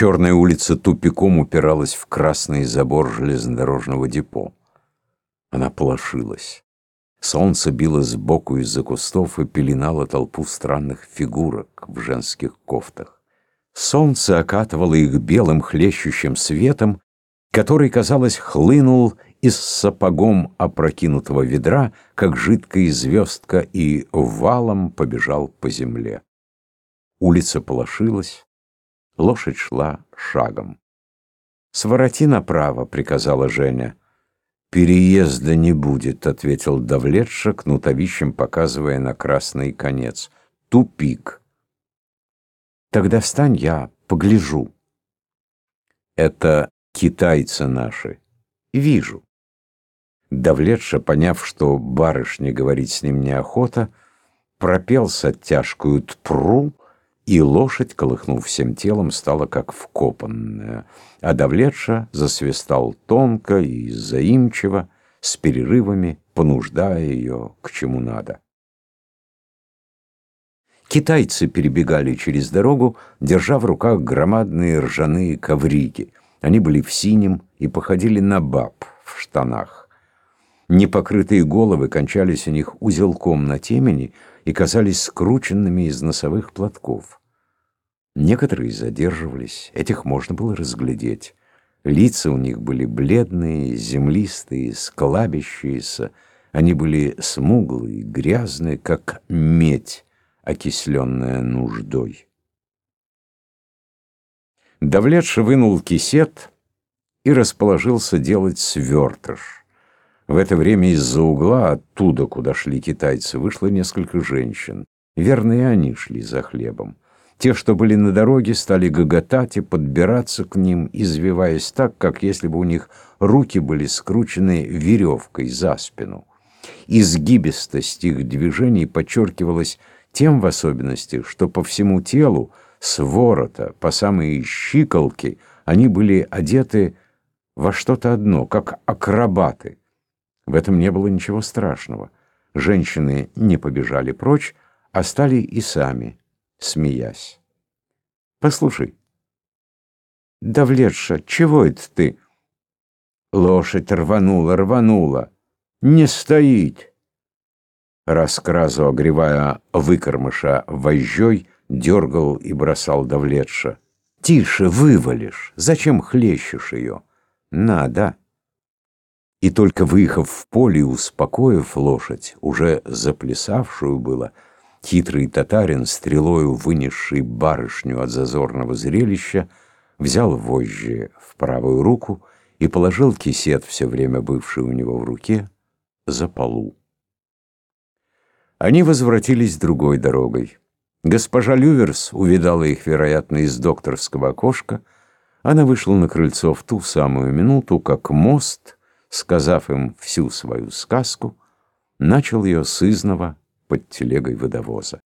Черная улица тупиком упиралась в красный забор железнодорожного депо. Она полошилась. Солнце било сбоку из-за кустов и пеленало толпу странных фигурок в женских кофтах. Солнце окатывало их белым хлещущим светом, который, казалось, хлынул из сапогом опрокинутого ведра, как жидкая звездка, и валом побежал по земле. Улица полошилась, лошадь шла шагом. «Свороти направо», — приказала Женя. «Переезда не будет», — ответил Давлетша, кнутовищем показывая на красный конец. «Тупик». «Тогда встань, я погляжу». «Это китайцы наши. Вижу». Давлетша, поняв, что барышня говорить с ним неохота, пропел с оттяжкою «тпру», и лошадь, колыхнув всем телом, стала как вкопанная, а Давлетша засвистал тонко и заимчиво, с перерывами, понуждая ее к чему надо. Китайцы перебегали через дорогу, держа в руках громадные ржаные коврики. Они были в синем и походили на баб в штанах. Непокрытые головы кончались у них узелком на темени и казались скрученными из носовых платков. Некоторые задерживались, этих можно было разглядеть. Лица у них были бледные, землистые, склабящиеся. Они были смуглые, грязные, как медь, окисленная нуждой. Давлетша вынул кисет и расположился делать свертыш. В это время из-за угла, оттуда, куда шли китайцы, вышло несколько женщин. Верно, и они шли за хлебом. Те, что были на дороге, стали гоготать и подбираться к ним, извиваясь так, как если бы у них руки были скручены веревкой за спину. Изгибистость их движений подчеркивалась тем в особенности, что по всему телу, с ворота по самые щиколки, они были одеты во что-то одно, как акробаты. В этом не было ничего страшного. Женщины не побежали прочь, а стали и сами, смеясь. «Послушай, Давлетша, чего это ты?» Лошадь рванула, рванула. «Не стоит!» Раскразу, огревая выкормыша вожжой, дергал и бросал Давлетша. «Тише, вывалишь! Зачем хлещешь ее?» «Надо!» И только выехав в поле и успокоив лошадь, уже заплясавшую было, хитрый татарин, стрелою вынесший барышню от зазорного зрелища, взял вожжи в правую руку и положил кисет, все время бывший у него в руке, за полу. Они возвратились другой дорогой. Госпожа Люверс увидала их, вероятно, из докторского окошка. Она вышла на крыльцо в ту самую минуту, как мост — сказав им всю свою сказку, начал ее сызново под телегой водовоза.